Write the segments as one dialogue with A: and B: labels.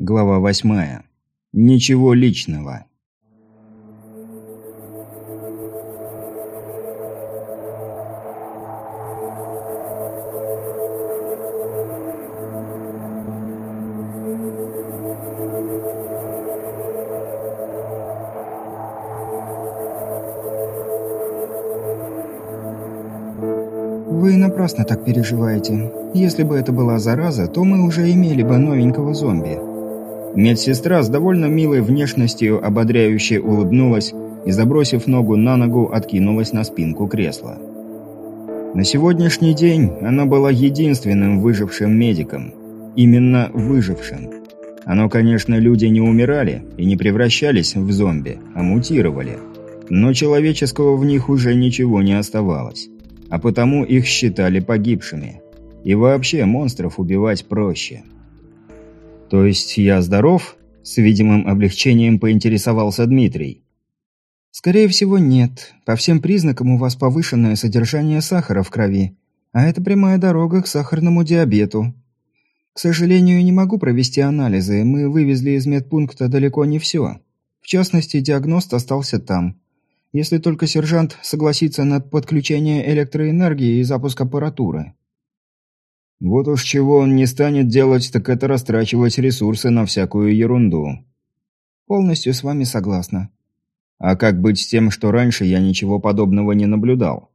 A: Глава восьмая. Ничего личного.
B: Вы напрасно так переживаете. Если бы это была зараза, то мы уже имели бы новенького зомби.
A: Медсестра с довольно милой внешностью ободряюще улыбнулась и, забросив ногу на ногу, откинулась на спинку кресла. На сегодняшний день она была единственным выжившим медиком. Именно выжившим. Оно, конечно, люди не умирали и не превращались в зомби, а мутировали. Но человеческого в них уже ничего не оставалось а потому их считали погибшими. И вообще монстров убивать проще. «То есть я здоров?» – с видимым облегчением поинтересовался Дмитрий.
B: «Скорее всего, нет. По всем признакам у вас повышенное содержание сахара в крови, а это прямая дорога к сахарному диабету. К сожалению, не могу провести анализы, мы вывезли из медпункта далеко не все. В частности, диагност остался там если только сержант согласится на подключение электроэнергии и запуск аппаратуры.
A: Вот уж чего он не станет делать, так это растрачивать ресурсы на всякую ерунду.
B: Полностью с вами согласна.
A: А как быть с тем, что раньше я ничего подобного не наблюдал?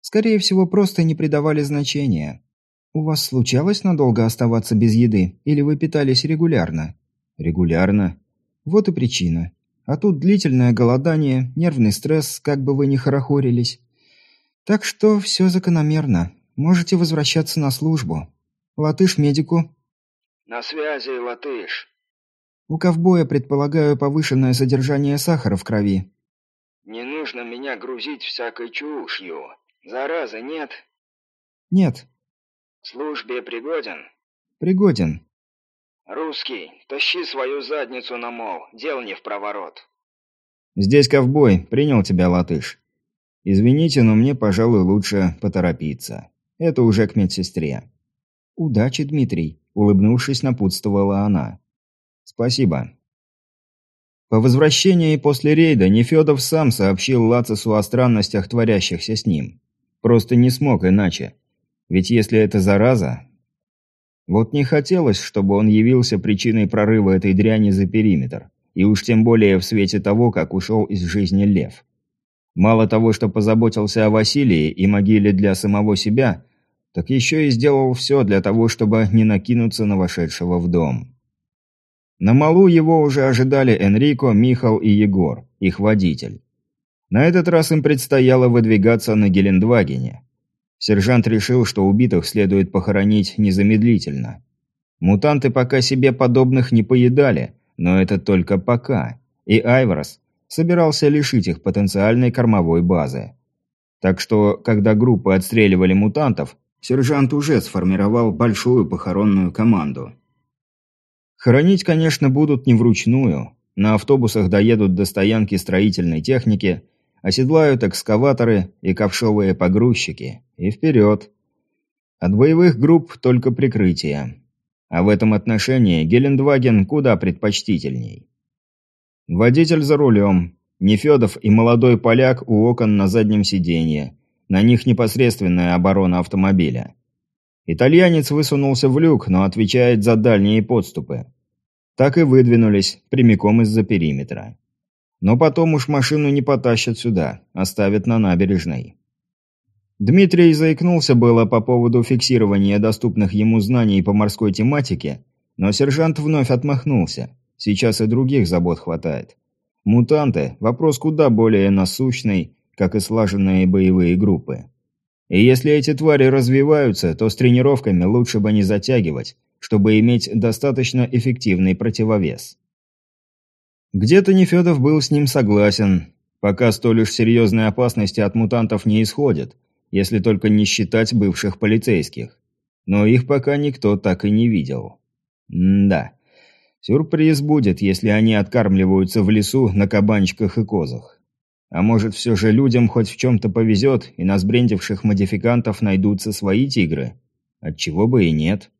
B: Скорее всего, просто не придавали значения. У вас случалось надолго оставаться без еды, или вы питались регулярно?
A: Регулярно.
B: Вот и причина. А тут длительное голодание, нервный стресс, как бы вы ни хорохорились. Так что все закономерно. Можете возвращаться на службу. Латыш медику.
C: На связи, латыш.
B: У ковбоя, предполагаю, повышенное содержание сахара в крови.
C: Не нужно меня грузить всякой чушью. Заразы нет?
B: Нет.
C: К службе пригоден?
B: Пригоден.
C: «Русский, тащи свою задницу на мол, дел не в проворот».
A: «Здесь ковбой, принял тебя латыш. Извините, но мне, пожалуй, лучше поторопиться. Это уже к медсестре».
B: «Удачи, Дмитрий», — улыбнувшись, напутствовала она.
A: «Спасибо». По возвращении после рейда Нефедов сам сообщил Лацису о странностях, творящихся с ним. Просто не смог иначе. Ведь если это зараза, вот не хотелось, чтобы он явился причиной прорыва этой дряни за периметр. И уж тем более в свете того, как ушел из жизни Лев. Мало того, что позаботился о Василии и могиле для самого себя, так еще и сделал все для того, чтобы не накинуться на вошедшего в дом. На малу его уже ожидали Энрико, Михал и Егор, их водитель. На этот раз им предстояло выдвигаться на Гелендвагене. Сержант решил, что убитых следует похоронить незамедлительно. Мутанты пока себе подобных не поедали, но это только пока. И Айворос собирался лишить их потенциальной кормовой базы. Так что, когда группы отстреливали мутантов, сержант уже сформировал большую похоронную команду. Хоронить, конечно, будут не вручную. На автобусах доедут до стоянки строительной техники, оседлают экскаваторы и ковшовые погрузчики. И вперед. От боевых групп только прикрытие. А в этом отношении Гелендваген куда предпочтительней. Водитель за рулем. Нефедов и молодой поляк у окон на заднем сиденье. На них непосредственная оборона автомобиля. Итальянец высунулся в люк, но отвечает за дальние подступы. Так и выдвинулись, прямиком из-за периметра. Но потом уж машину не потащат сюда, оставят на набережной. Дмитрий заикнулся было по поводу фиксирования доступных ему знаний по морской тематике, но сержант вновь отмахнулся. Сейчас и других забот хватает. Мутанты – вопрос куда более насущный, как и слаженные боевые группы. И если эти твари развиваются, то с тренировками лучше бы не затягивать, чтобы иметь достаточно эффективный противовес. Где-то Нефедов был с ним согласен, пока столь уж серьезной опасности от мутантов не исходит – если только не считать бывших полицейских. Но их пока никто так и не видел. М да. Сюрприз будет, если они откармливаются в лесу на кабанчиках и козах. А может, все же людям хоть в чем-то повезет, и на сбрендивших модификантов найдутся свои тигры? Отчего бы и нет.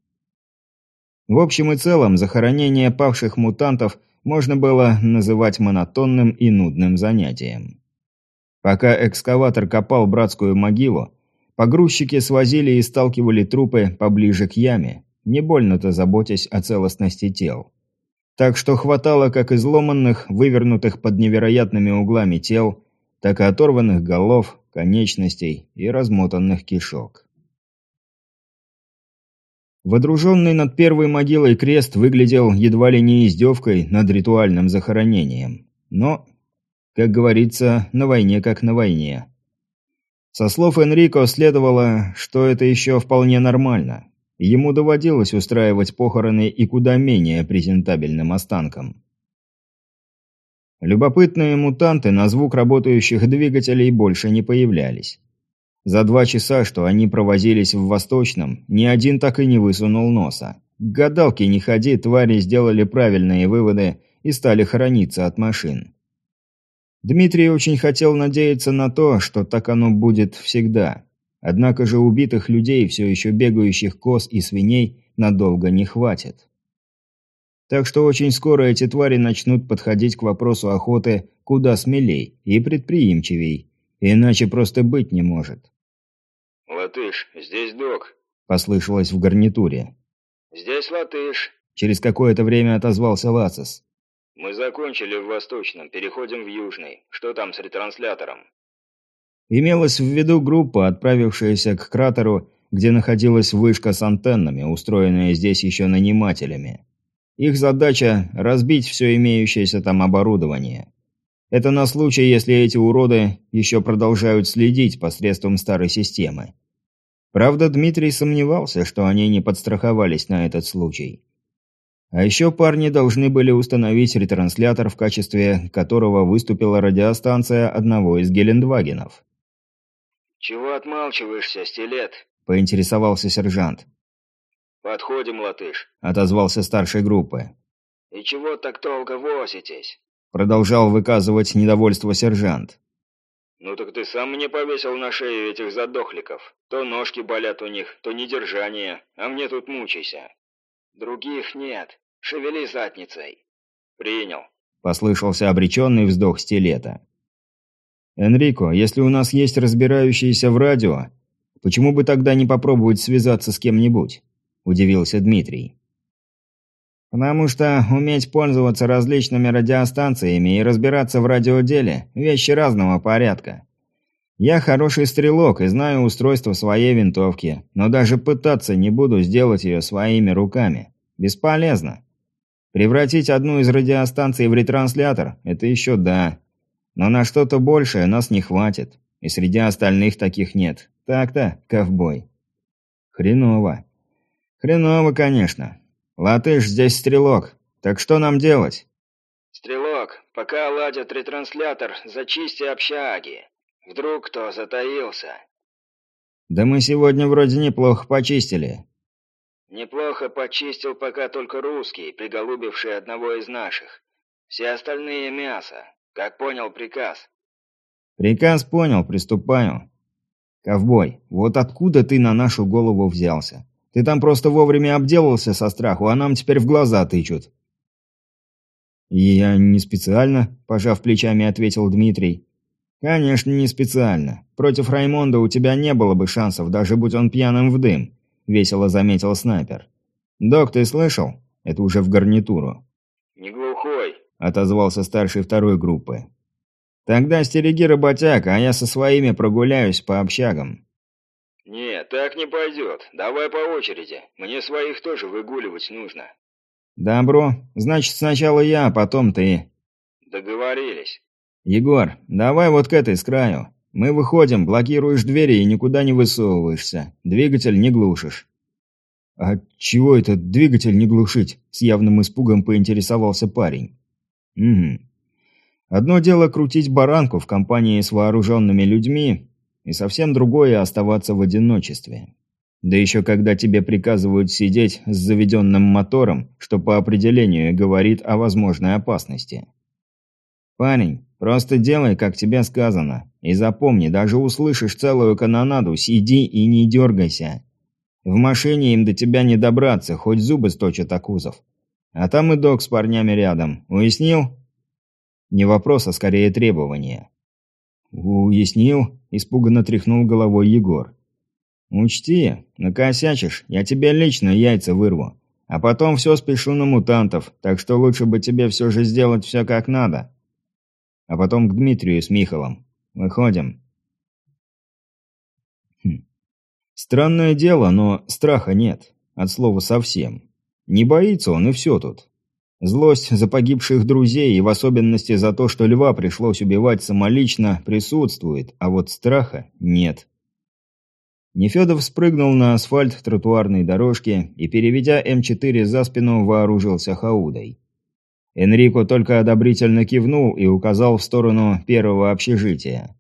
A: В общем и целом, захоронение павших мутантов можно было называть монотонным и нудным занятием. Пока экскаватор копал братскую могилу, погрузчики свозили и сталкивали трупы поближе к яме, не больно-то заботясь о целостности тел. Так что хватало как изломанных, вывернутых под невероятными углами тел, так и оторванных голов, конечностей и размотанных кишок. Водруженный над первой могилой крест выглядел едва ли не издевкой над ритуальным захоронением. Но, как говорится, на войне как на войне. Со слов Энрико следовало, что это еще вполне нормально. Ему доводилось устраивать похороны и куда менее презентабельным останкам. Любопытные мутанты на звук работающих двигателей больше не появлялись. За два часа, что они провозились в Восточном, ни один так и не высунул носа. К гадалке не ходи, твари сделали правильные выводы и стали хорониться от машин. Дмитрий очень хотел надеяться на то, что так оно будет всегда. Однако же убитых людей, все еще бегающих коз и свиней, надолго не хватит. Так что очень скоро эти твари начнут подходить к вопросу охоты куда смелей и предприимчивей, иначе просто быть не может.
C: «Латыш, здесь док», –
A: послышалось в гарнитуре.
C: «Здесь латыш», –
A: через какое-то время отозвался Лацис.
C: «Мы закончили в Восточном, переходим в Южный. Что там с ретранслятором?»
A: Имелась в виду группа, отправившаяся к кратеру, где находилась вышка с антеннами, устроенная здесь еще нанимателями. Их задача – разбить все имеющееся там оборудование. Это на случай, если эти уроды еще продолжают следить посредством старой системы. Правда, Дмитрий сомневался, что они не подстраховались на этот случай. А еще парни должны были установить ретранслятор, в качестве которого выступила радиостанция одного из Гелендвагенов.
C: «Чего отмалчиваешься, стилет?»
A: – поинтересовался сержант.
C: «Подходим, латыш», –
A: отозвался старшей группы.
C: «И чего так долго возитесь?»
A: – продолжал выказывать недовольство сержант.
C: «Ну так ты сам мне повесил на шею этих задохликов. То ножки болят у них, то недержание, а мне тут мучайся. Других нет. Шевели задницей». «Принял», –
A: послышался обреченный вздох стилета. «Энрико, если у нас есть разбирающиеся в радио, почему бы тогда не попробовать связаться с кем-нибудь?» – удивился Дмитрий. Потому что уметь пользоваться различными радиостанциями и разбираться в радиоделе – вещи разного порядка. Я хороший стрелок и знаю устройство своей винтовки, но даже пытаться не буду сделать ее своими руками. Бесполезно. Превратить одну из радиостанций в ретранслятор – это еще да. Но на что-то большее нас не хватит. И среди остальных таких нет. Так-то, ковбой. Хреново. Хреново, конечно. «Латыш, здесь стрелок. Так что нам делать?»
C: «Стрелок, пока ладят ретранслятор, зачисти общаги. Вдруг кто затаился?»
A: «Да мы сегодня вроде неплохо почистили».
C: «Неплохо почистил пока только русский, приголубивший одного из наших. Все остальные мясо. Как понял приказ?»
A: «Приказ понял, приступаю». «Ковбой, вот откуда ты на нашу голову взялся? Ты там просто вовремя обделался со страху, а нам теперь в глаза тычут». «Я не специально», – пожав плечами, ответил Дмитрий. «Конечно, не специально. Против Раймонда у тебя не было бы шансов, даже будь он пьяным в дым», – весело заметил снайпер. «Док, ты слышал?» Это уже в гарнитуру.
C: «Не глухой», –
A: отозвался старший второй группы. «Тогда стереги работяг, а я со своими прогуляюсь по общагам.
C: «Нет, так не пойдет. Давай по очереди. Мне своих тоже выгуливать нужно».
A: «Добро. Значит, сначала я, а потом ты».
C: «Договорились».
A: «Егор, давай вот к этой с краю. Мы выходим, блокируешь двери и никуда не высовываешься. Двигатель не глушишь». «А чего это двигатель не глушить?» – с явным испугом поинтересовался парень. «Угу. Одно дело крутить баранку в компании с вооруженными людьми, и совсем другое оставаться в одиночестве. Да еще когда тебе приказывают сидеть с заведенным мотором, что по определению говорит о возможной опасности. Парень, просто делай, как тебе сказано. И запомни, даже услышишь целую канонаду, сиди и не дергайся. В машине им до тебя не добраться, хоть зубы сточат Акузов. А там и док с парнями рядом. Уяснил? Не вопрос, а скорее требование. «Уяснил?» – испуганно тряхнул головой Егор. «Учти, накосячишь, я тебе лично яйца вырву. А потом все спешу на мутантов, так что лучше бы тебе все же сделать все как надо. А потом к Дмитрию с Михалом. Выходим». Хм. Странное дело, но страха нет. От слова совсем. Не боится он, и все тут. Злость за погибших друзей и в особенности за то, что льва пришлось убивать самолично, присутствует, а вот страха нет. Нефедов спрыгнул на асфальт тротуарной дорожки и, переведя М4 за спину, вооружился хаудой. Энрико только одобрительно кивнул и указал в сторону первого общежития.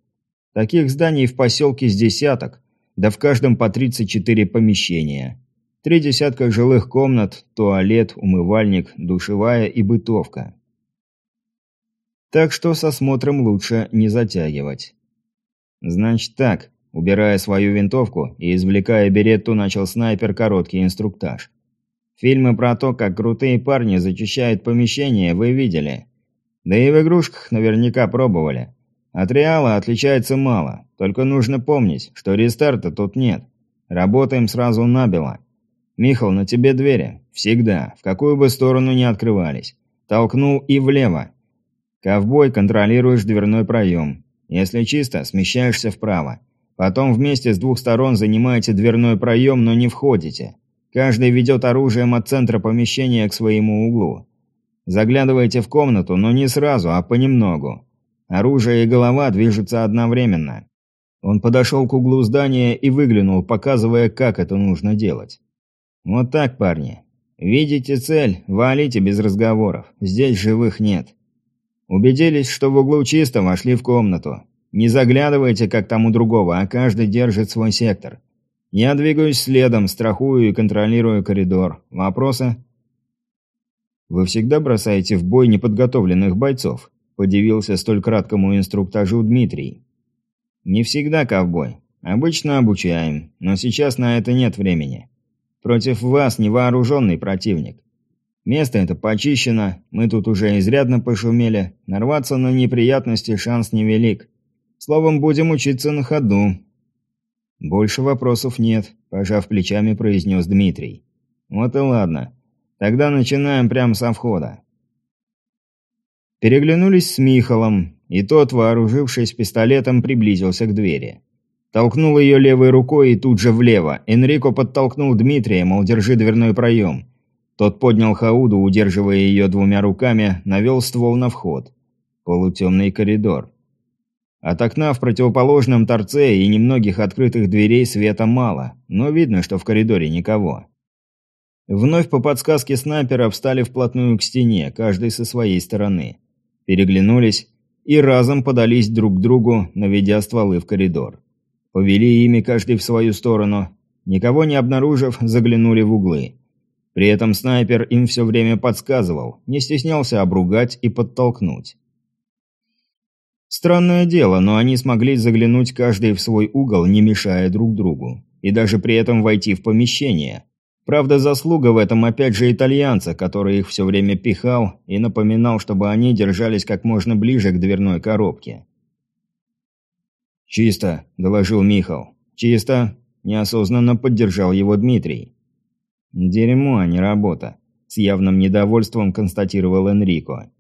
A: Таких зданий в поселке с десяток, да в каждом по 34 помещения. Три десятка жилых комнат, туалет, умывальник, душевая и бытовка. Так что с осмотром лучше не затягивать. Значит так, убирая свою винтовку и извлекая беретту, начал снайпер короткий инструктаж. Фильмы про то, как крутые парни зачищают помещения, вы видели. Да и в игрушках наверняка пробовали. От реала отличается мало, только нужно помнить, что рестарта тут нет. Работаем сразу набело. «Михал, на тебе двери. Всегда. В какую бы сторону ни открывались. Толкнул и влево. Ковбой, контролируешь дверной проем. Если чисто, смещаешься вправо. Потом вместе с двух сторон занимаете дверной проем, но не входите. Каждый ведет оружием от центра помещения к своему углу. Заглядываете в комнату, но не сразу, а понемногу. Оружие и голова движутся одновременно. Он подошел к углу здания и выглянул, показывая, как это нужно делать. «Вот так, парни. Видите цель, валите без разговоров. Здесь живых нет. Убедились, что в углу чисто, вошли в комнату. Не заглядывайте, как там у другого, а каждый держит свой сектор. Я двигаюсь следом, страхую и контролирую коридор. Вопросы?» «Вы всегда бросаете в бой неподготовленных бойцов?» – подивился столь краткому инструктажу Дмитрий. «Не всегда, ковбой. Обычно обучаем, но сейчас на это нет времени. Против вас невооруженный противник. Место это почищено, мы тут уже изрядно пошумели, нарваться на неприятности шанс невелик. Словом, будем учиться на ходу». «Больше вопросов нет», – пожав плечами, произнес Дмитрий. «Вот и ладно. Тогда начинаем прямо со входа». Переглянулись с Михалом, и тот, вооружившись пистолетом, приблизился к двери. Толкнул ее левой рукой и тут же влево. Энрико подтолкнул Дмитрия, мол, держи дверной проем. Тот поднял Хауду, удерживая ее двумя руками, навел ствол на вход. Полутемный коридор. От окна в противоположном торце и немногих открытых дверей света мало, но видно, что в коридоре никого. Вновь по подсказке снайпера встали вплотную к стене, каждый со своей стороны. Переглянулись и разом подались друг к другу, наведя стволы в коридор. Повели ими каждый в свою сторону. Никого не обнаружив, заглянули в углы. При этом снайпер им все время подсказывал, не стеснялся обругать и подтолкнуть. Странное дело, но они смогли заглянуть каждый в свой угол, не мешая друг другу. И даже при этом войти в помещение. Правда, заслуга в этом опять же итальянца, который их все время пихал и напоминал, чтобы они держались как можно ближе к дверной коробке. «Чисто», – доложил Михал. «Чисто», – неосознанно поддержал его Дмитрий. «Дерьмо, а не работа», – с явным недовольством констатировал Энрико.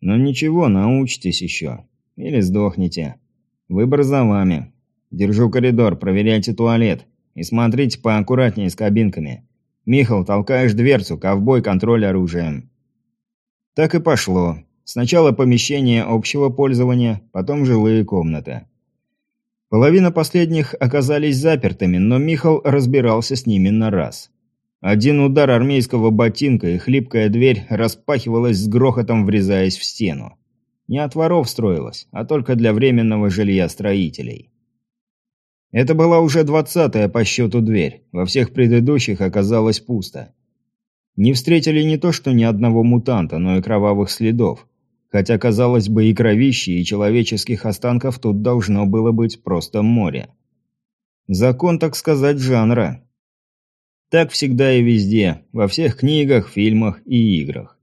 A: «Но ничего, научитесь еще. Или сдохнете. Выбор за вами. Держу коридор, проверяйте туалет. И смотрите поаккуратнее с кабинками. Михал, толкаешь дверцу, ковбой, контроль оружием». Так и пошло. Сначала помещение общего пользования, потом жилые комнаты. Половина последних оказались запертыми, но Михал разбирался с ними на раз. Один удар армейского ботинка, и хлипкая дверь распахивалась с грохотом, врезаясь в стену. Не от воров строилась, а только для временного жилья строителей. Это была уже двадцатая по счету дверь, во всех предыдущих оказалось пусто. Не встретили не то что ни одного мутанта, но и кровавых следов. Хотя, казалось бы, и кровищи, и человеческих останков тут должно было быть просто море. Закон, так сказать, жанра. Так всегда и везде, во всех книгах, фильмах и играх.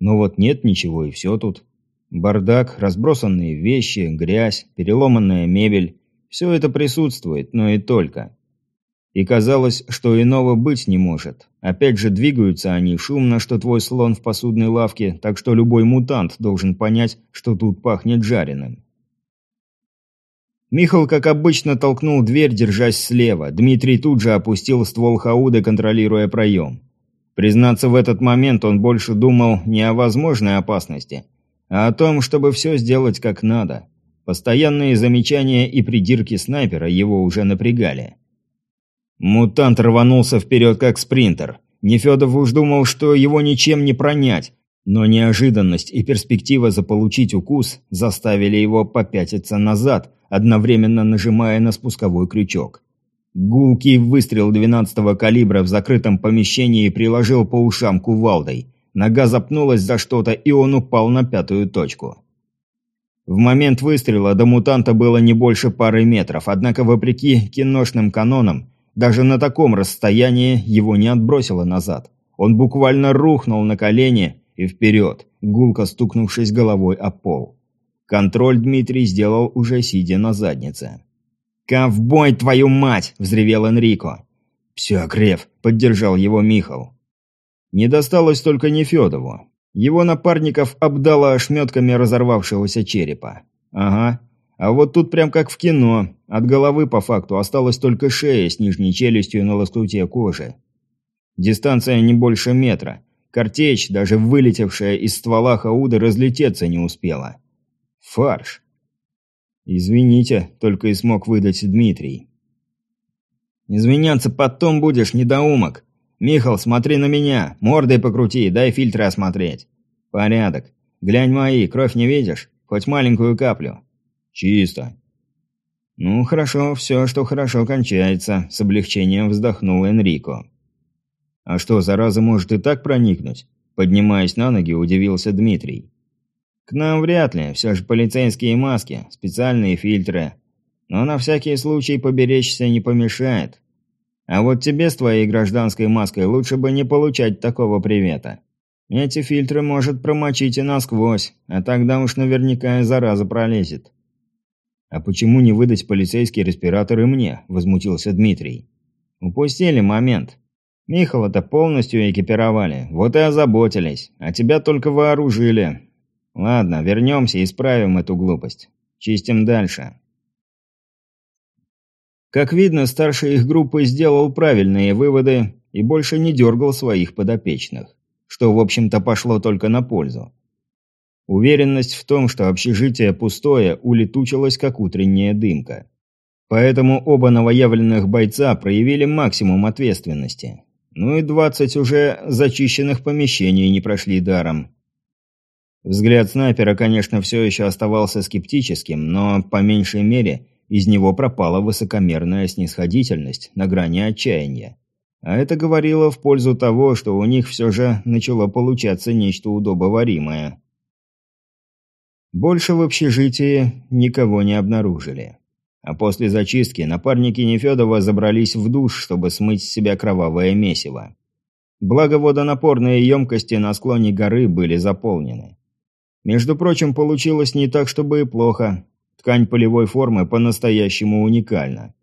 A: Но вот нет ничего и все тут. Бардак, разбросанные вещи, грязь, переломанная мебель – все это присутствует, но и только. И казалось, что иного быть не может. Опять же, двигаются они шумно, что твой слон в посудной лавке, так что любой мутант должен понять, что тут пахнет жареным. Михал, как обычно, толкнул дверь, держась слева. Дмитрий тут же опустил ствол Хауды, контролируя проем. Признаться, в этот момент он больше думал не о возможной опасности, а о том, чтобы все сделать как надо. Постоянные замечания и придирки снайпера его уже напрягали. Мутант рванулся вперед как спринтер. Нефедов уж думал, что его ничем не пронять, но неожиданность и перспектива заполучить укус заставили его попятиться назад, одновременно нажимая на спусковой крючок. Гулкий выстрел 12-го калибра в закрытом помещении приложил по ушам кувалдой. Нога запнулась за что-то, и он упал на пятую точку. В момент выстрела до мутанта было не больше пары метров, однако вопреки киношным канонам, даже на таком расстоянии его не отбросило назад. Он буквально рухнул на колени и вперед, гулко стукнувшись головой о пол. Контроль Дмитрий сделал уже сидя на заднице. «Ковбой, твою мать!» – взревел Энрико. «Все, Крев!» – поддержал его Михал. Не досталось только Нефедову. Его напарников обдало ошметками разорвавшегося черепа. Ага, а вот тут прям как в кино. От головы по факту осталась только шея с нижней челюстью на лоскуте кожи. Дистанция не больше метра. Картечь, даже вылетевшая из ствола Хауды, разлететься не успела. Фарш. «Извините», — только и смог выдать Дмитрий. «Извиняться потом будешь, недоумок. Михал, смотри на меня, мордой покрути, дай фильтры осмотреть. Порядок. Глянь мои, кровь не видишь? Хоть маленькую каплю. «Чисто». «Ну, хорошо, все, что хорошо кончается», – с облегчением вздохнул Энрико. «А что, зараза может и так проникнуть?» Поднимаясь на ноги, удивился Дмитрий. «К нам вряд ли, все же полицейские маски, специальные фильтры. Но на всякий случай поберечься не помешает. А вот тебе с твоей гражданской маской лучше бы не получать такого привета. Эти фильтры может промочить и насквозь, а тогда уж наверняка зараза пролезет». «А почему не выдать полицейский респиратор и мне?» – возмутился Дмитрий. «Упустили момент. Михала-то полностью экипировали, вот и озаботились, а тебя только вооружили. Ладно, вернемся и исправим эту глупость. Чистим дальше». Как видно, старший их группы сделал правильные выводы и больше не дергал своих подопечных, что, в общем-то, пошло только на пользу. Уверенность в том, что общежитие пустое, улетучилась как утренняя дымка. Поэтому оба новоявленных бойца проявили максимум ответственности. Ну и двадцать уже зачищенных помещений не прошли даром. Взгляд снайпера, конечно, все еще оставался скептическим, но, по меньшей мере, из него пропала высокомерная снисходительность на грани отчаяния. А это говорило в пользу того, что у них все же начало получаться нечто удобоваримое. Больше в общежитии никого не обнаружили. А после зачистки напарники Нефедова забрались в душ, чтобы смыть с себя кровавое месиво. Благо водонапорные емкости на склоне горы были заполнены. Между прочим, получилось не так, чтобы и плохо. Ткань полевой формы по-настоящему уникальна.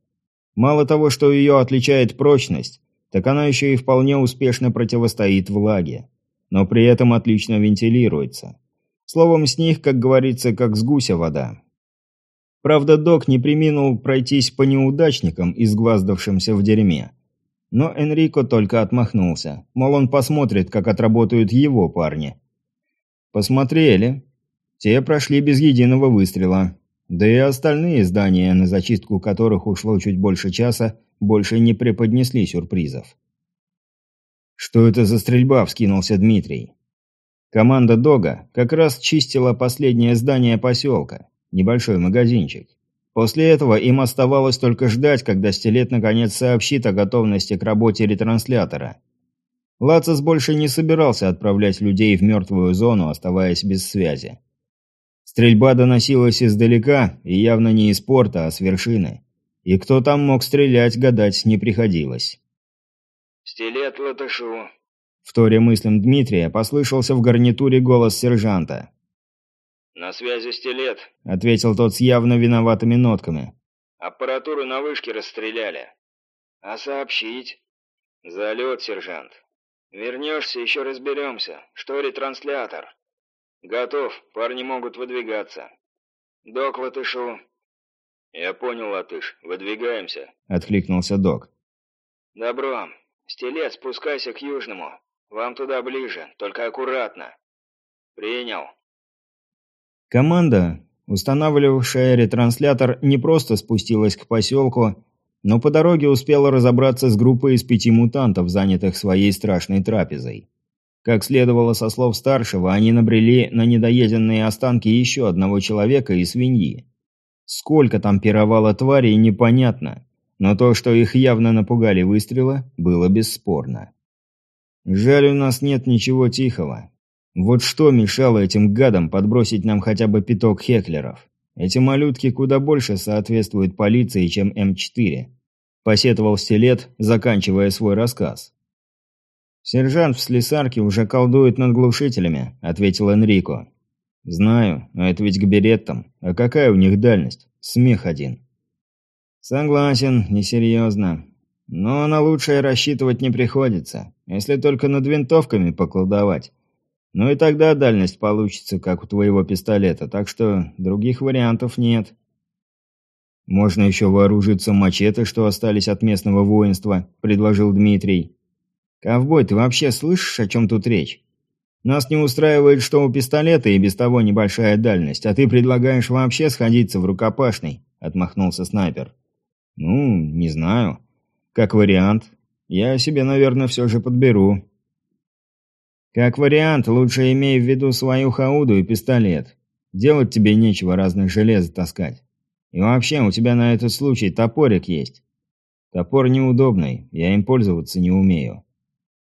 A: Мало того, что ее отличает прочность, так она еще и вполне успешно противостоит влаге. Но при этом отлично вентилируется. Словом, с них, как говорится, как с гуся вода. Правда, док не приминул пройтись по неудачникам, изгваздавшимся в дерьме. Но Энрико только отмахнулся, мол, он посмотрит, как отработают его парни. Посмотрели. Те прошли без единого выстрела. Да и остальные здания, на зачистку которых ушло чуть больше часа, больше не преподнесли сюрпризов. «Что это за стрельба?» – вскинулся Дмитрий. Команда Дога как раз чистила последнее здание поселка, небольшой магазинчик. После этого им оставалось только ждать, когда Стилет наконец сообщит о готовности к работе ретранслятора. Лацис больше не собирался отправлять людей в мертвую зону, оставаясь без связи. Стрельба доносилась издалека, и явно не из порта, а с вершины. И кто там мог стрелять, гадать не приходилось.
C: «Стилет латышу».
A: В торе мыслям Дмитрия послышался в гарнитуре голос сержанта.
C: «На связи стилет», —
A: ответил тот с явно виноватыми нотками.
C: «Аппаратуру на вышке расстреляли». «А сообщить?» «Залет, сержант. Вернешься, еще разберемся. Что ретранслятор?» «Готов. Парни могут выдвигаться». «Док Латышу». «Я понял, Латыш. Выдвигаемся», — откликнулся док. «Добро. Стилет, спускайся к южному. Вам туда ближе, только аккуратно». «Принял».
A: Команда, устанавливавшая ретранслятор, не просто спустилась к поселку, но по дороге успела разобраться с группой из пяти мутантов, занятых своей страшной трапезой. Как следовало со слов старшего, они набрели на недоеденные останки еще одного человека и свиньи. Сколько там пировало тварей, непонятно, но то, что их явно напугали выстрела, было бесспорно. Жаль, у нас нет ничего тихого. Вот что мешало этим гадам подбросить нам хотя бы пяток хеклеров? Эти малютки куда больше соответствуют полиции, чем М4. Посетовал Стилет, заканчивая свой рассказ. «Сержант в слесарке уже колдует над глушителями», — ответил Энрико. «Знаю, но это ведь к береттам. А какая у них дальность? Смех один». «Согласен, несерьезно. Но на лучшее рассчитывать не приходится, если только над винтовками поколдовать. Ну и тогда дальность получится, как у твоего пистолета, так что других вариантов нет. «Можно еще вооружиться мачете, что остались от местного воинства», – предложил Дмитрий. «Ковбой, ты вообще слышишь, о чем тут речь? Нас не устраивает, что у пистолета и без того небольшая дальность, а ты предлагаешь вообще сходиться в рукопашный», – отмахнулся снайпер. «Ну, не знаю. Как вариант. Я себе, наверное, все же подберу». Как вариант, лучше имей в виду свою хауду и пистолет. Делать тебе нечего разных желез таскать. И вообще, у тебя на этот случай топорик есть. Топор неудобный, я им пользоваться не умею.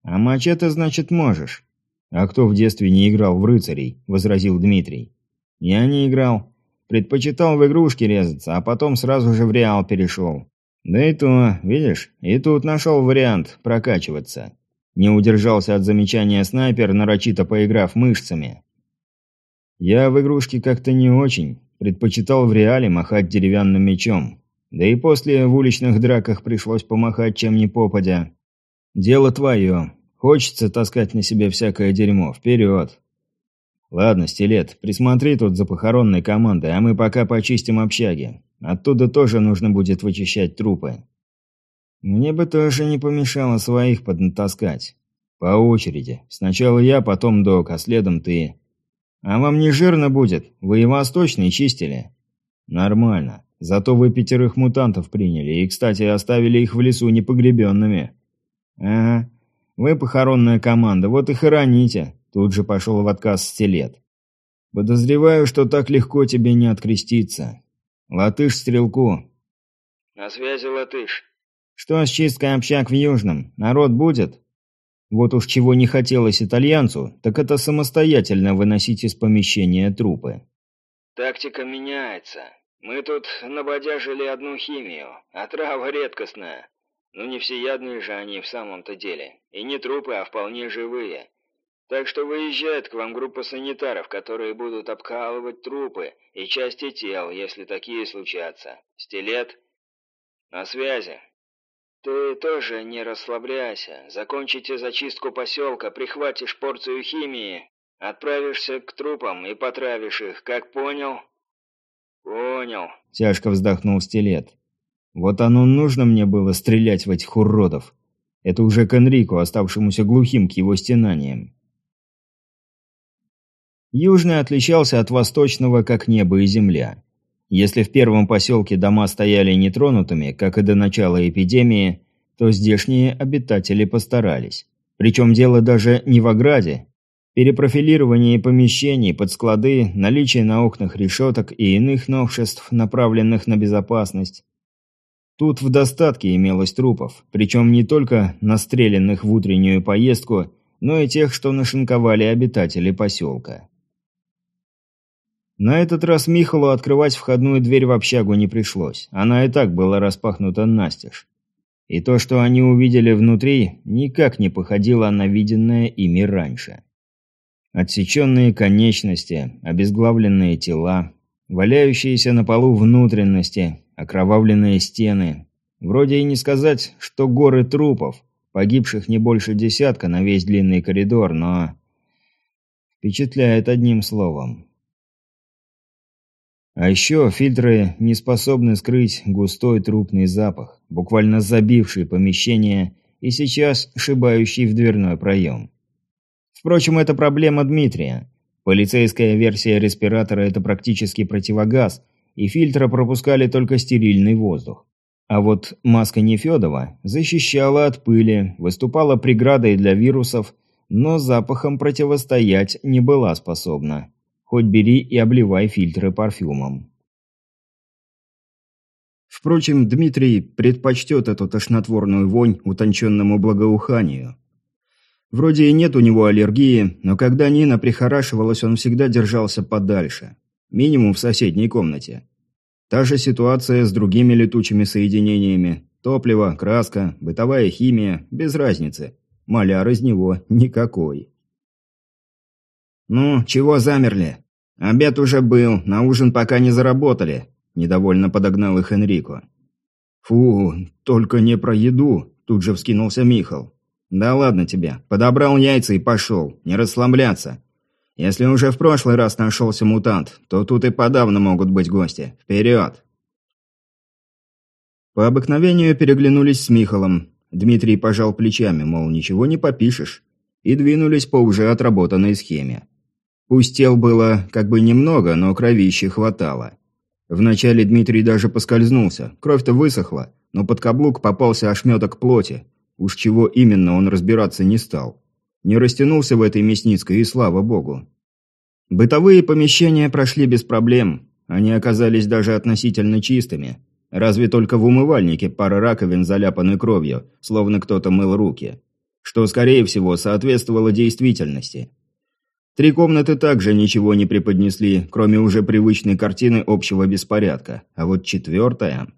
A: А мачете, значит, можешь. А кто в детстве не играл в рыцарей? Возразил Дмитрий. Я не играл. Предпочитал в игрушки резаться, а потом сразу же в реал перешел. Да и то, видишь, и тут нашел вариант прокачиваться. Не удержался от замечания снайпер, нарочито поиграв мышцами. Я в игрушки как-то не очень. Предпочитал в реале махать деревянным мечом. Да и после в уличных драках пришлось помахать чем ни попадя. Дело твое. Хочется таскать на себе всякое дерьмо. Вперед. Ладно, стилет, присмотри тут за похоронной командой, а мы пока почистим общаги. Оттуда тоже нужно будет вычищать трупы. Мне бы тоже не помешало своих поднатаскать. По очереди. Сначала я, потом док, а следом ты. А вам не жирно будет? Вы и восточный чистили? Нормально. Зато вы пятерых мутантов приняли, и, кстати, оставили их в лесу непогребенными. Ага. Вы похоронная команда, вот и хороните. Тут же пошел в отказ стилет. Подозреваю, что так легко тебе не откреститься. Латыш стрелку.
C: На связи, Латыш.
A: Что с чисткой общак в Южном? Народ будет? Вот уж чего не хотелось итальянцу, так это самостоятельно выносить из помещения трупы.
C: Тактика меняется. Мы тут набодяжили одну химию, а трава редкостная. Ну не всеядные же они в самом-то деле. И не трупы, а вполне живые. Так что выезжает к вам группа санитаров, которые будут обкалывать трупы и части тел, если такие случатся. Стилет? На связи. «Ты тоже не расслабляйся. Закончите зачистку поселка, прихватишь порцию химии, отправишься к трупам и потравишь их, как понял?» «Понял», —
A: тяжко вздохнул Стилет. «Вот оно нужно мне было стрелять в этих уродов. Это уже к Энрику, оставшемуся глухим к его стенаниям». Южный отличался от восточного, как небо и земля. Если в первом поселке дома стояли нетронутыми, как и до начала эпидемии, то здешние обитатели постарались. Причем дело даже не в ограде. Перепрофилирование помещений под склады, наличие на окнах решеток и иных новшеств, направленных на безопасность. Тут в достатке имелось трупов, причем не только настреленных в утреннюю поездку, но и тех, что нашинковали обитатели поселка. На этот раз Михалу открывать входную дверь в общагу не пришлось. Она и так была распахнута настежь. И то, что они увидели внутри, никак не походило на виденное ими раньше. Отсеченные конечности, обезглавленные тела, валяющиеся на полу внутренности, окровавленные стены. Вроде и не сказать, что горы трупов, погибших не больше десятка на весь длинный коридор, но... Впечатляет одним словом. А еще фильтры не способны скрыть густой трупный запах, буквально забивший помещение и сейчас шибающий в дверной проем. Впрочем, это проблема Дмитрия. Полицейская версия респиратора – это практически противогаз, и фильтры пропускали только стерильный воздух. А вот маска Нефедова защищала от пыли, выступала преградой для вирусов, но запахом противостоять не была способна. Хоть бери и обливай фильтры парфюмом. Впрочем, Дмитрий предпочтет эту тошнотворную вонь утонченному благоуханию. Вроде и нет у него аллергии, но когда Нина прихорашивалась, он всегда держался подальше. Минимум в соседней комнате. Та же ситуация с другими летучими соединениями. Топливо, краска, бытовая химия, без разницы. Маляр из него никакой. «Ну, чего замерли? Обед уже был, на ужин пока не заработали», – недовольно подогнал их Энрико. «Фу, только не про еду», – тут же вскинулся Михал. «Да ладно тебе, подобрал яйца и пошел, не расслабляться. Если уже в прошлый раз нашелся мутант, то тут и подавно могут быть гости. Вперед!» По обыкновению переглянулись с Михалом. Дмитрий пожал плечами, мол, ничего не попишешь, и двинулись по уже отработанной схеме. Пусть тел было как бы немного, но кровищи хватало. Вначале Дмитрий даже поскользнулся, кровь-то высохла, но под каблук попался ошметок плоти. Уж чего именно он разбираться не стал. Не растянулся в этой мясницкой, и слава богу. Бытовые помещения прошли без проблем. Они оказались даже относительно чистыми. Разве только в умывальнике пара раковин заляпаны кровью, словно кто-то мыл руки. Что, скорее всего, соответствовало действительности. Три комнаты также ничего не преподнесли, кроме уже привычной картины общего беспорядка. А вот четвертая...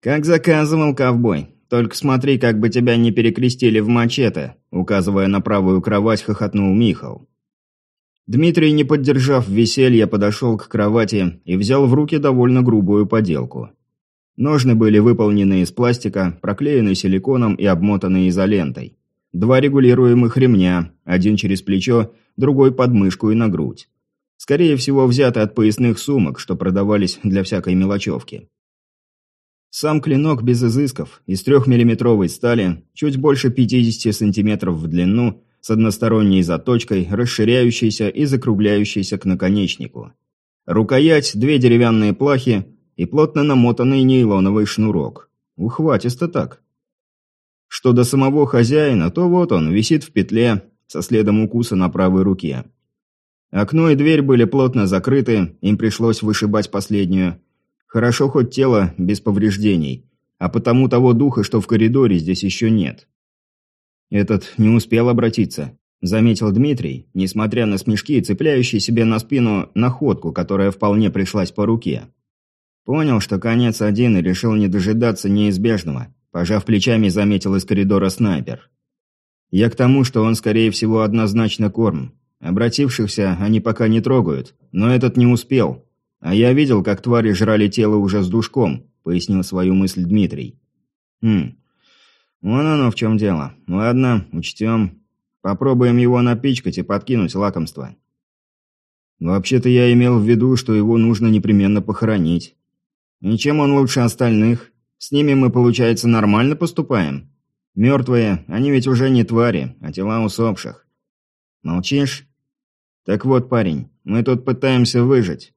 A: Как заказывал ковбой. Только смотри, как бы тебя не перекрестили в мачете, указывая на правую кровать, хохотнул Михал. Дмитрий, не поддержав веселья, подошел к кровати и взял в руки довольно грубую поделку. Ножны были выполнены из пластика, проклеены силиконом и обмотаны изолентой. Два регулируемых ремня, один через плечо, другой под мышку и на грудь. Скорее всего, взяты от поясных сумок, что продавались для всякой мелочевки. Сам клинок без изысков, из трехмиллиметровой стали, чуть больше 50 сантиметров в длину, с односторонней заточкой, расширяющейся и закругляющейся к наконечнику. Рукоять, две деревянные плахи и плотно намотанный нейлоновый шнурок. Ухватисто так. Что до самого хозяина, то вот он, висит в петле, со следом укуса на правой руке. Окно и дверь были плотно закрыты, им пришлось вышибать последнюю. Хорошо хоть тело без повреждений, а потому того духа, что в коридоре, здесь еще нет. Этот не успел обратиться, заметил Дмитрий, несмотря на смешки, цепляющий себе на спину находку, которая вполне пришлась по руке. Понял, что конец один и решил не дожидаться неизбежного. Пожав плечами, заметил из коридора снайпер. Я к тому, что он, скорее всего, однозначно корм. Обратившихся они пока не трогают, но этот не успел. А я видел, как твари жрали тело уже с душком, пояснил свою мысль Дмитрий. Хм, вон оно в чем дело. Ладно, учтем. Попробуем его напичкать и подкинуть лакомство. Вообще-то я имел в виду, что его нужно непременно похоронить. И чем он лучше остальных? С ними мы, получается, нормально поступаем? Мертвые, они ведь уже не твари, а тела усопших. Молчишь? Так вот, парень, мы тут пытаемся выжить.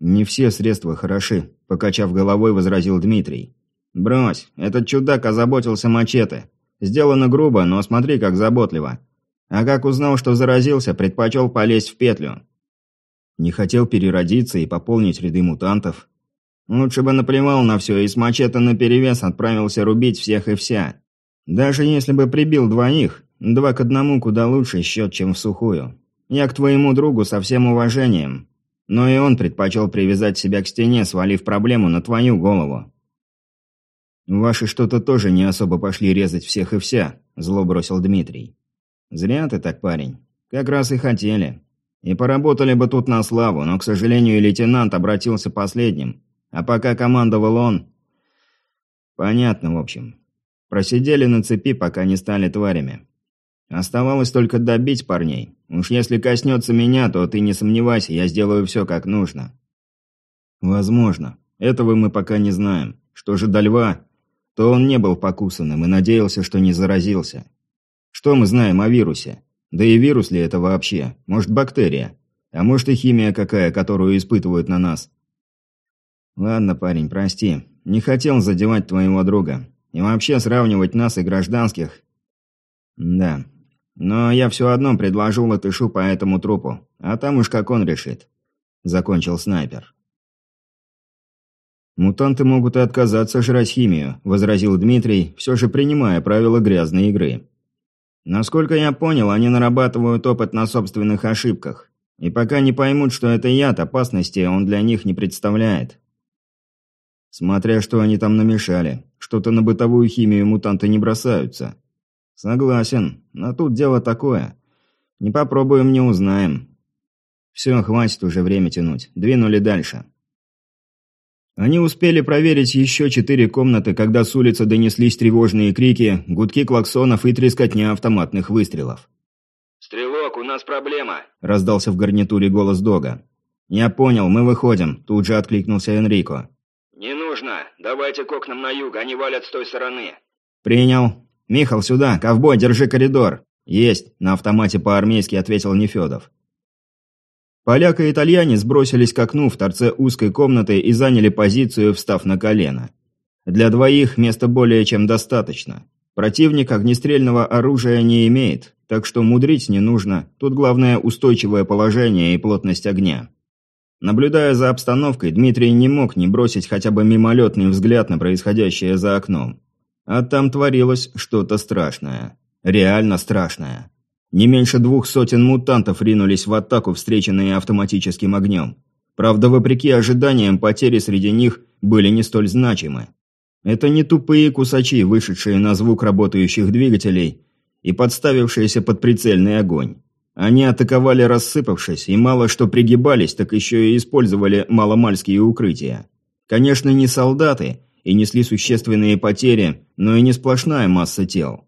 A: Не все средства хороши, покачав головой, возразил Дмитрий. Брось, этот чудак озаботился мачете. Сделано грубо, но смотри, как заботливо. А как узнал, что заразился, предпочел полезть в петлю. Не хотел переродиться и пополнить ряды мутантов. Лучше бы наплевал на все и с мачете наперевес отправился рубить всех и вся. Даже если бы прибил двоих, два к одному куда лучше счет, чем в сухую. Я к твоему другу со всем уважением. Но и он предпочел привязать себя к стене, свалив проблему на твою голову. «Ваши что-то тоже не особо пошли резать всех и вся», – зло бросил Дмитрий. «Зря ты так, парень. Как раз и хотели. И поработали бы тут на славу, но, к сожалению, лейтенант обратился последним. А пока командовал он... Понятно, в общем. Просидели на цепи, пока не стали тварями. Оставалось только добить парней. Уж если коснется меня, то ты не сомневайся, я сделаю все как нужно. Возможно. Этого мы пока не знаем. Что же до льва, то он не был покусанным и надеялся, что не заразился. Что мы знаем о вирусе? Да и вирус ли это вообще? Может, бактерия? А может, и химия какая, которую испытывают на нас? Ладно, парень, прости. Не хотел задевать твоего друга. И вообще сравнивать нас и гражданских... Да. Но я все одно предложил латышу по этому трупу. А там уж как он решит. Закончил снайпер. «Мутанты могут и отказаться жрать химию», – возразил Дмитрий, все же принимая правила грязной игры. «Насколько я понял, они нарабатывают опыт на собственных ошибках. И пока не поймут, что это яд, опасности он для них не представляет». «Смотря что они там намешали. Что-то на бытовую химию мутанты не бросаются». «Согласен, но тут дело такое. Не попробуем, не узнаем». «Все, хватит уже время тянуть. Двинули дальше». Они успели проверить еще четыре комнаты, когда с улицы донеслись тревожные крики, гудки клаксонов и трескотня автоматных выстрелов.
C: «Стрелок, у нас проблема!»
A: – раздался в гарнитуре голос Дога. «Я понял, мы выходим», – тут же откликнулся Энрико.
C: «Не нужно. Давайте к окнам на юг, они валят с той стороны».
A: «Принял. Михал, сюда. Ковбой, держи коридор». «Есть», – на автомате по-армейски ответил Нефедов. Поляк и итальянец бросились к окну в торце узкой комнаты и заняли позицию, встав на колено. Для двоих места более чем достаточно. Противник огнестрельного оружия не имеет, так что мудрить не нужно, тут главное устойчивое положение и плотность огня. Наблюдая за обстановкой, Дмитрий не мог не бросить хотя бы мимолетный взгляд на происходящее за окном. А там творилось что-то страшное. Реально страшное. Не меньше двух сотен мутантов ринулись в атаку, встреченные автоматическим огнем. Правда, вопреки ожиданиям, потери среди них были не столь значимы. Это не тупые кусачи, вышедшие на звук работающих двигателей и подставившиеся под прицельный огонь. Они атаковали рассыпавшись, и мало что пригибались, так еще и использовали маломальские укрытия. Конечно, не солдаты, и несли существенные потери, но и не сплошная масса тел.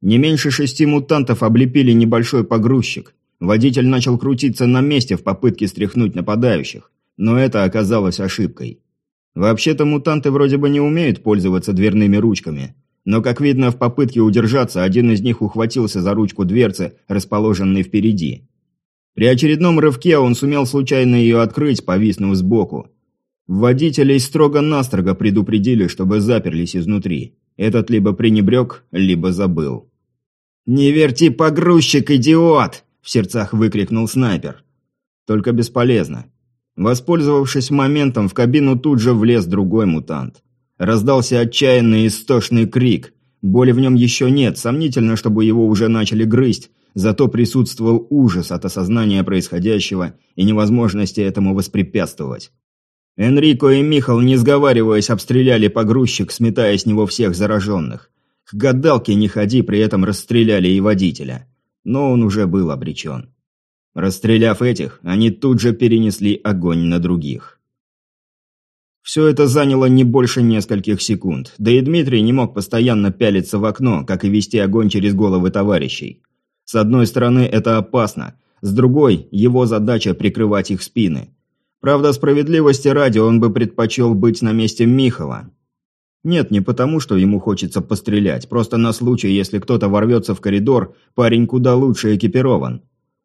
A: Не меньше шести мутантов облепили небольшой погрузчик. Водитель начал крутиться на месте в попытке стряхнуть нападающих, но это оказалось ошибкой. Вообще-то мутанты вроде бы не умеют пользоваться дверными ручками, но, как видно, в попытке удержаться, один из них ухватился за ручку дверцы, расположенной впереди. При очередном рывке он сумел случайно ее открыть, повиснув сбоку. Водителей строго-настрого предупредили, чтобы заперлись изнутри. Этот либо пренебрег, либо забыл. «Не верти погрузчик, идиот!» – в сердцах выкрикнул снайпер. Только бесполезно. Воспользовавшись моментом, в кабину тут же влез другой мутант. Раздался отчаянный истошный крик. Боли в нем еще нет, сомнительно, чтобы его уже начали грызть, зато присутствовал ужас от осознания происходящего и невозможности этому воспрепятствовать. Энрико и Михал, не сговариваясь, обстреляли погрузчик, сметая с него всех зараженных. К гадалке не ходи, при этом расстреляли и водителя. Но он уже был обречен. Расстреляв этих, они тут же перенесли огонь на других. Все это заняло не больше нескольких секунд, да и Дмитрий не мог постоянно пялиться в окно, как и вести огонь через головы товарищей. С одной стороны, это опасно, с другой, его задача прикрывать их спины. Правда, справедливости ради он бы предпочел быть на месте Михала, нет, не потому, что ему хочется пострелять, просто на случай, если кто-то ворвется в коридор, парень куда лучше экипирован.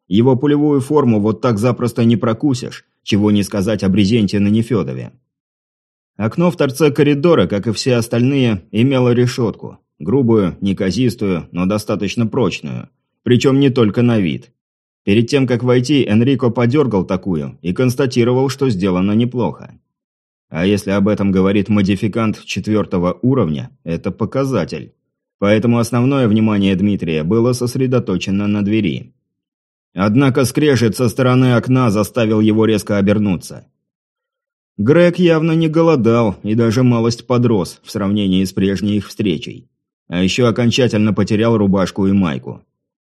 A: Его пулевую форму вот так запросто не прокусишь, чего не сказать о брезенте на Нефедове. Окно в торце коридора, как и все остальные, имело решетку. Грубую, неказистую, но достаточно прочную. Причем не только на вид. Перед тем, как войти, Энрико подергал такую и констатировал, что сделано неплохо. А если об этом говорит модификант четвертого уровня, это показатель. Поэтому основное внимание Дмитрия было сосредоточено на двери. Однако скрежет со стороны окна заставил его резко обернуться. Грег явно не голодал и даже малость подрос в сравнении с прежней их встречей. А еще окончательно потерял рубашку и майку.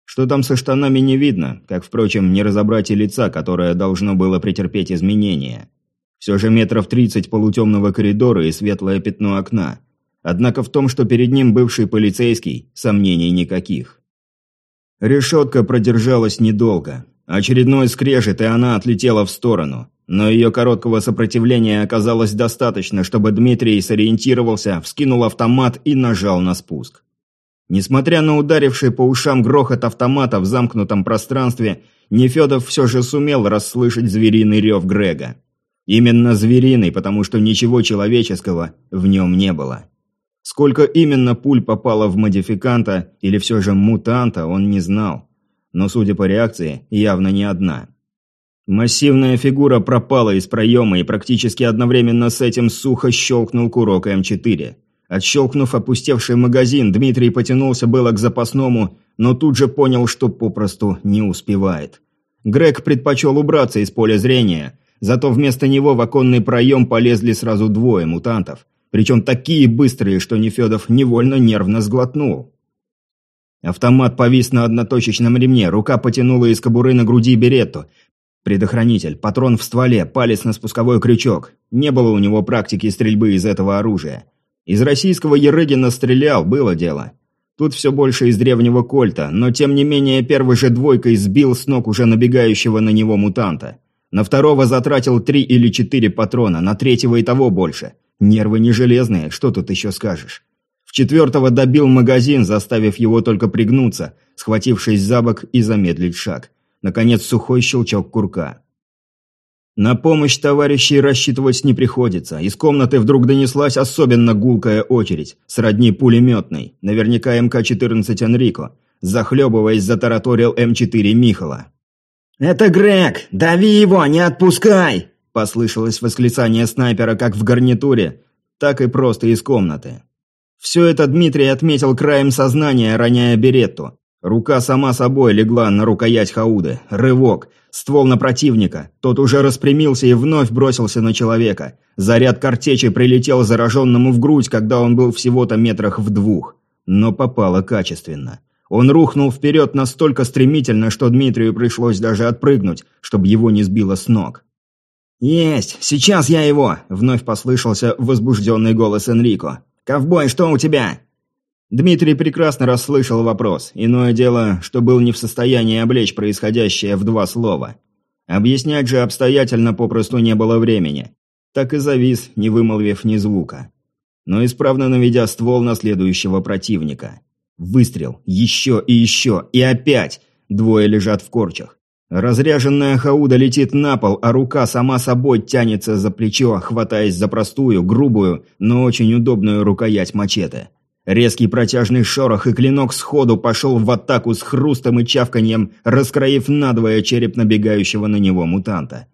A: Что там со штанами не видно, как, впрочем, не разобрать и лица, которое должно было претерпеть изменения. Все же метров тридцать полутемного коридора и светлое пятно окна. Однако в том, что перед ним бывший полицейский, сомнений никаких. Решетка продержалась недолго. Очередной скрежет, и она отлетела в сторону. Но ее короткого сопротивления оказалось достаточно, чтобы Дмитрий сориентировался, вскинул автомат и нажал на спуск. Несмотря на ударивший по ушам грохот автомата в замкнутом пространстве, Нефедов все же сумел расслышать звериный рев Грега. Именно звериный, потому что ничего человеческого в нем не было. Сколько именно пуль попало в модификанта или все же мутанта, он не знал. Но, судя по реакции, явно не одна. Массивная фигура пропала из проема и практически одновременно с этим сухо щелкнул курок М4. Отщелкнув опустевший магазин, Дмитрий потянулся было к запасному, но тут же понял, что попросту не успевает. Грег предпочел убраться из поля зрения, зато вместо него в оконный проем полезли сразу двое мутантов, причем такие быстрые, что Нефедов невольно нервно сглотнул. Автомат повис на одноточечном ремне, рука потянула из кобуры на груди беретту. Предохранитель, патрон в стволе, палец на спусковой крючок. Не было у него практики стрельбы из этого оружия. Из российского Ерыгина стрелял, было дело. Тут все больше из древнего кольта, но тем не менее первый же двойкой сбил с ног уже набегающего на него мутанта. На второго затратил три или четыре патрона, на третьего и того больше. Нервы не железные, что тут еще скажешь. В четвертого добил магазин, заставив его только пригнуться, схватившись за бок и замедлить шаг. Наконец сухой щелчок курка. На помощь товарищей рассчитывать не приходится. Из комнаты вдруг донеслась особенно гулкая очередь, сродни пулеметной, наверняка МК-14 Энрико. Захлебываясь, затараторил М4 Михала.
B: «Это Грег! Дави его, не отпускай!» Послышалось восклицание снайпера как в гарнитуре, так и просто из комнаты. Все это Дмитрий отметил краем сознания, роняя беретту. Рука сама собой легла на рукоять Хауды. Рывок. Ствол на противника. Тот уже распрямился и вновь бросился на человека. Заряд картечи прилетел зараженному в грудь, когда он был всего-то метрах в двух. Но попало качественно. Он рухнул вперед настолько стремительно, что Дмитрию пришлось даже отпрыгнуть, чтобы его не сбило с ног. «Есть! Сейчас я его!» – вновь послышался возбужденный голос Энрико. «Ковбой, что у тебя?» Дмитрий прекрасно расслышал вопрос. Иное дело, что был не в состоянии облечь происходящее в два слова. Объяснять же обстоятельно попросту не было времени. Так и завис, не вымолвив ни звука. Но исправно наведя ствол на следующего противника. Выстрел. Еще и еще. И опять. Двое лежат в корчах. Разряженная хауда летит на пол, а рука сама собой тянется за плечо, хватаясь за простую, грубую, но очень удобную рукоять мачете. Резкий протяжный шорох и клинок сходу пошел в атаку с хрустом и чавканьем, раскроив надвое череп набегающего на него мутанта.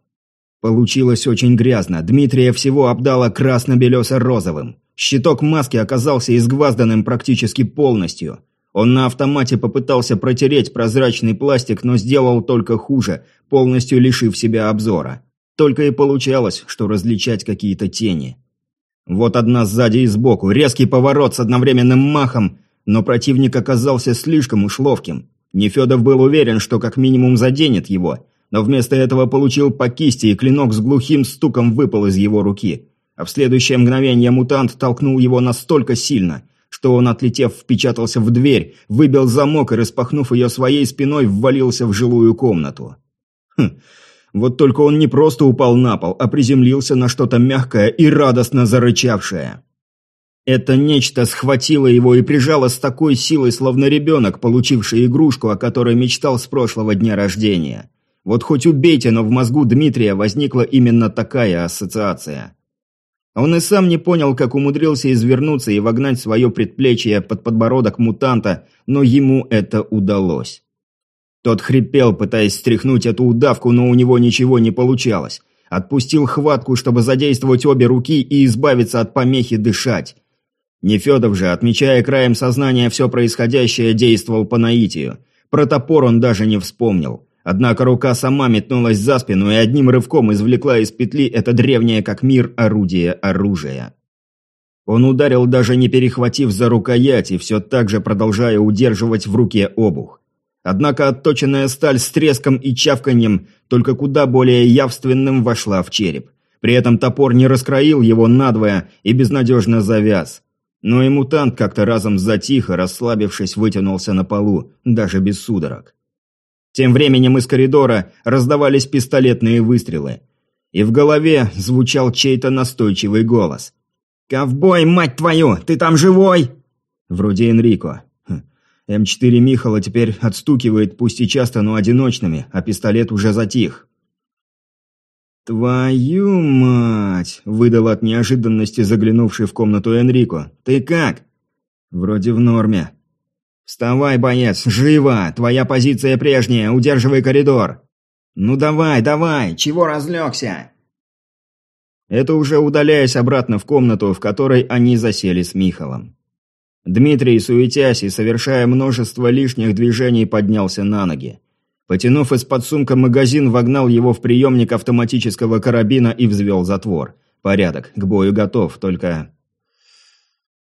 B: Получилось очень грязно. Дмитрия всего обдало красно-белесо-розовым. Щиток маски оказался изгвазданным практически полностью. Он на автомате попытался протереть прозрачный пластик, но сделал только хуже, полностью лишив себя обзора. Только и получалось, что различать какие-то тени. Вот одна сзади и сбоку, резкий поворот с одновременным махом, но противник оказался слишком уж ловким. Нефедов был уверен, что как минимум заденет его, но вместо этого получил по кисти, и клинок с глухим стуком выпал из его руки. А в следующее мгновение мутант толкнул его настолько сильно, что он, отлетев, впечатался в дверь, выбил замок и, распахнув ее своей спиной, ввалился в жилую комнату. Хм, вот только он не просто упал на пол, а приземлился на что-то мягкое и радостно зарычавшее. Это нечто схватило его и прижало с такой силой, словно ребенок, получивший игрушку, о которой мечтал с прошлого дня рождения. Вот хоть убейте, но в мозгу Дмитрия возникла именно такая ассоциация. Он и сам не понял, как умудрился извернуться и вогнать свое предплечье под подбородок мутанта, но ему это удалось. Тот хрипел, пытаясь стряхнуть эту удавку, но у него ничего не получалось. Отпустил хватку, чтобы задействовать обе руки и избавиться от помехи дышать. Нефедов же, отмечая краем сознания все происходящее, действовал по наитию. Про топор он даже не вспомнил.
A: Однако рука сама метнулась за спину и одним рывком извлекла из петли это древнее как мир орудие оружия. Он ударил, даже не перехватив за рукоять, и все так же продолжая удерживать в руке обух. Однако отточенная сталь с треском и чавканьем, только куда более явственным, вошла в череп. При этом топор не раскроил его надвое и безнадежно завяз. Но и мутант как-то разом затих расслабившись, вытянулся на полу, даже без судорог. Тем временем из коридора раздавались пистолетные выстрелы. И в голове звучал чей-то настойчивый голос. «Ковбой, мать твою, ты там живой?» Вроде Энрико. Хм. М4 Михала теперь отстукивает, пусть и часто, но одиночными, а пистолет уже затих. «Твою мать!» – выдал от неожиданности заглянувший в комнату Энрико. «Ты как?» «Вроде в норме». «Вставай, боец, живо! Твоя позиция прежняя, удерживай коридор!» «Ну давай, давай! Чего разлегся?» Это уже удаляясь обратно в комнату, в которой они засели с Михалом. Дмитрий, суетясь и совершая множество лишних движений, поднялся на ноги. Потянув из-под сумка магазин, вогнал его в приемник автоматического карабина и взвел затвор. Порядок, к бою готов, только...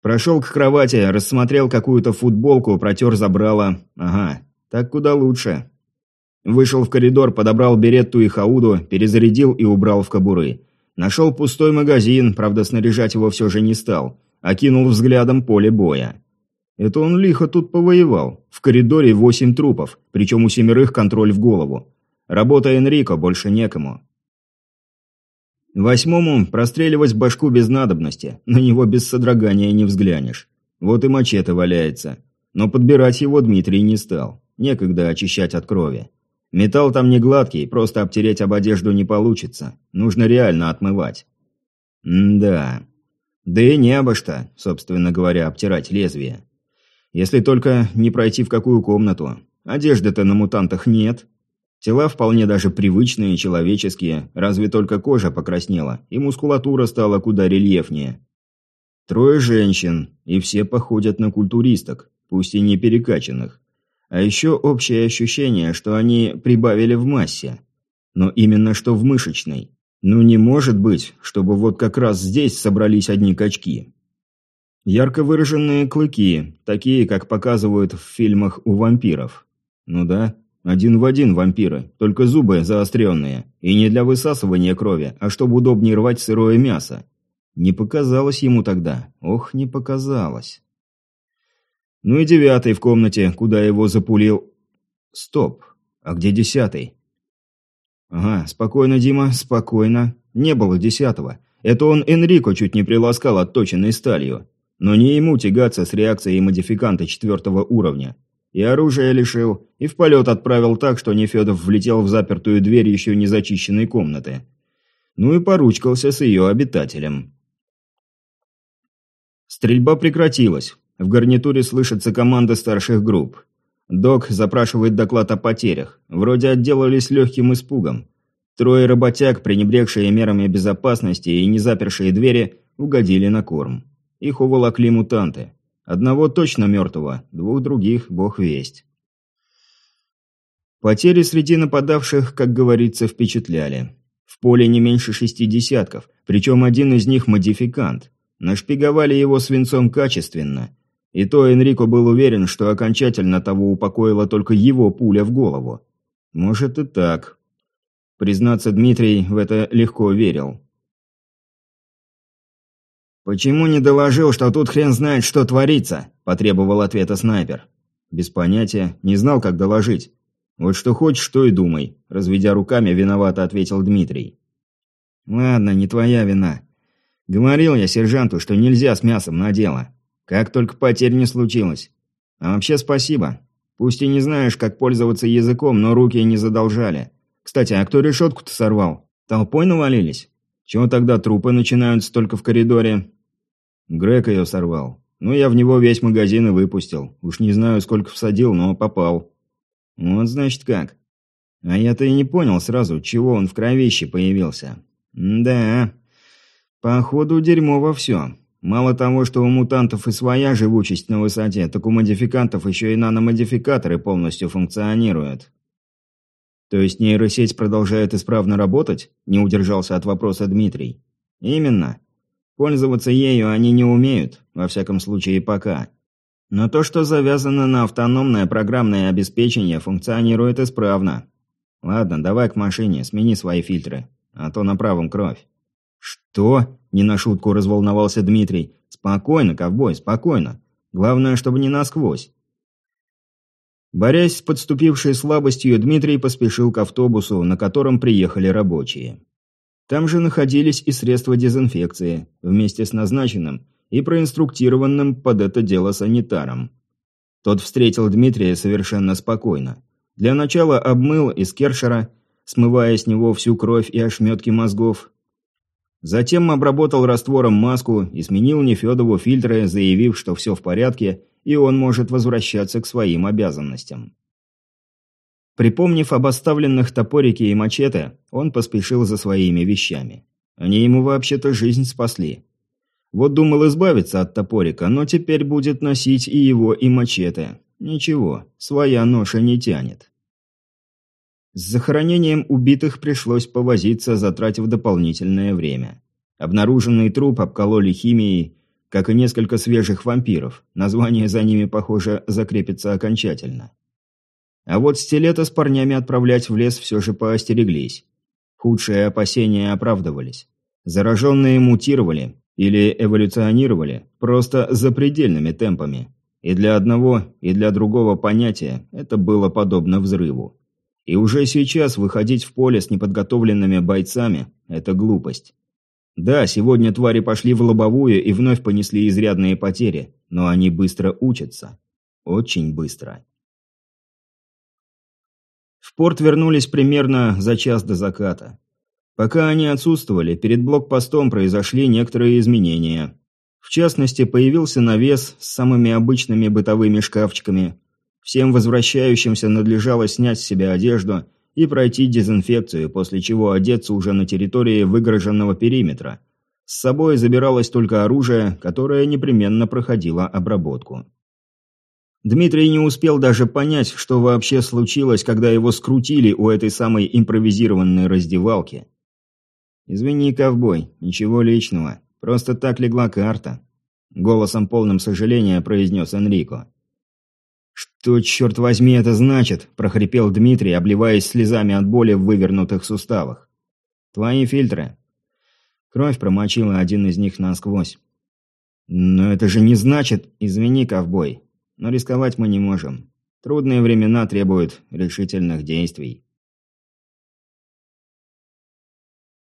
A: Прошел к кровати, рассмотрел какую-то футболку, протер забрало. Ага, так куда лучше. Вышел в коридор, подобрал беретту и хауду, перезарядил и убрал в кобуры. Нашел пустой магазин, правда снаряжать его все же не стал. Окинул взглядом поле боя. Это он лихо тут повоевал. В коридоре восемь трупов, причем у семерых контроль в голову. Работа Энрико, больше некому. Восьмому простреливать башку без надобности, на него без содрогания не взглянешь. Вот и мачете валяется. Но подбирать его Дмитрий не стал. Некогда очищать от крови. Металл там не гладкий, просто обтереть об одежду не получится. Нужно реально отмывать. М да. Да и не обо что, собственно говоря, обтирать лезвие. Если только не пройти в какую комнату. Одежды-то на мутантах нет. Тела вполне даже привычные, человеческие, разве только кожа покраснела, и мускулатура стала куда рельефнее. Трое женщин, и все походят на культуристок, пусть и не перекачанных. А еще общее ощущение, что они прибавили в массе. Но именно что в мышечной. Ну не может быть, чтобы вот как раз здесь собрались одни качки. Ярко выраженные клыки, такие, как показывают в фильмах у вампиров. Ну да, один в один вампиры, только зубы заостренные. И не для высасывания крови, а чтобы удобнее рвать сырое мясо. Не показалось ему тогда. Ох, не показалось. Ну и девятый в комнате, куда его запулил... Стоп. А где десятый? Ага, спокойно, Дима, спокойно. Не было десятого. Это он Энрико чуть не приласкал отточенной сталью. Но не ему тягаться с реакцией модификанта четвертого уровня. И оружие лишил, и в полет отправил так, что Нефедов влетел в запертую дверь еще не зачищенной комнаты. Ну и поручкался с ее обитателем. Стрельба прекратилась. В гарнитуре слышится команда старших групп. Док запрашивает доклад о потерях. Вроде отделались легким испугом. Трое работяг, пренебрегшие мерами безопасности и не запершие двери, угодили на корм. Их уволокли мутанты. Одного точно мертвого, двух других бог весть. Потери среди нападавших, как говорится, впечатляли. В поле не меньше шести десятков, причем один из них модификант. Нашпиговали его свинцом качественно. И то Энрико был уверен, что окончательно того упокоила только его пуля в голову. Может и так. Признаться, Дмитрий в это легко верил. «Почему не доложил, что тут хрен знает, что творится?» – потребовал ответа снайпер. Без понятия, не знал, как доложить. «Вот что хочешь, что и думай», – разведя руками, виновато ответил Дмитрий. «Ладно, не твоя вина. Говорил я сержанту, что нельзя с мясом на дело. Как только потерь не случилось. А вообще спасибо. Пусть и не знаешь, как пользоваться языком, но руки не задолжали. Кстати, а кто решетку-то сорвал? Толпой навалились?» Чего тогда трупы начинаются только в коридоре? Грег ее сорвал. Ну, я в него весь магазин и выпустил. Уж не знаю, сколько всадил, но попал. Вот, значит, как. А я-то и не понял сразу, чего он в кровище появился. да, походу дерьмово все. Мало того, что у мутантов и своя живучесть на высоте, так у модификантов еще и наномодификаторы полностью функционируют. То есть нейросеть продолжает исправно работать? Не удержался от вопроса Дмитрий. Именно. Пользоваться ею они не умеют, во всяком случае пока. Но то, что завязано на автономное программное обеспечение, функционирует исправно. Ладно, давай к машине, смени свои фильтры, а то на правом кровь. Что? Не на шутку разволновался Дмитрий. Спокойно, ковбой, спокойно. Главное, чтобы не насквозь. Борясь с подступившей слабостью, Дмитрий поспешил к автобусу, на котором приехали рабочие. Там же находились и средства дезинфекции, вместе с назначенным и проинструктированным под это дело санитаром. Тот встретил Дмитрия совершенно спокойно. Для начала обмыл из кершера, смывая с него всю кровь и ошметки мозгов. Затем обработал раствором маску и сменил Нефедову фильтры, заявив, что все в порядке и он может возвращаться к своим обязанностям. Припомнив об оставленных топорике и мачете, он поспешил за своими вещами. Они ему вообще-то жизнь спасли. Вот думал избавиться от топорика, но теперь будет носить и его, и мачете. Ничего, своя ноша не тянет. С захоронением убитых пришлось повозиться, затратив дополнительное время. Обнаруженный труп обкололи химией, как и несколько свежих вампиров. Название за ними, похоже, закрепится окончательно. А вот стилета с парнями отправлять в лес все же поостереглись. Худшие опасения оправдывались. Зараженные мутировали или эволюционировали просто запредельными темпами. И для одного, и для другого понятия это было подобно взрыву. И уже сейчас выходить в поле с неподготовленными бойцами – это глупость. Да, сегодня твари пошли в лобовую и вновь понесли изрядные потери, но они быстро учатся. Очень быстро. В порт вернулись примерно за час до заката. Пока они отсутствовали, перед блокпостом произошли некоторые изменения. В частности, появился навес с самыми обычными бытовыми шкафчиками. Всем возвращающимся надлежало снять с себя одежду – и пройти дезинфекцию, после чего одеться уже на территории выгороженного периметра. С собой забиралось только оружие, которое непременно проходило обработку. Дмитрий не успел даже понять, что вообще случилось, когда его скрутили у этой самой импровизированной раздевалки. «Извини, ковбой, ничего личного. Просто так легла карта», — голосом полным сожаления произнес Энрико. «Что, черт возьми, это значит?» – прохрипел Дмитрий, обливаясь слезами от боли в вывернутых суставах. «Твои фильтры». Кровь промочила один из них насквозь. «Но это же не значит...» «Извини, ковбой, но рисковать мы не можем. Трудные времена требуют решительных действий».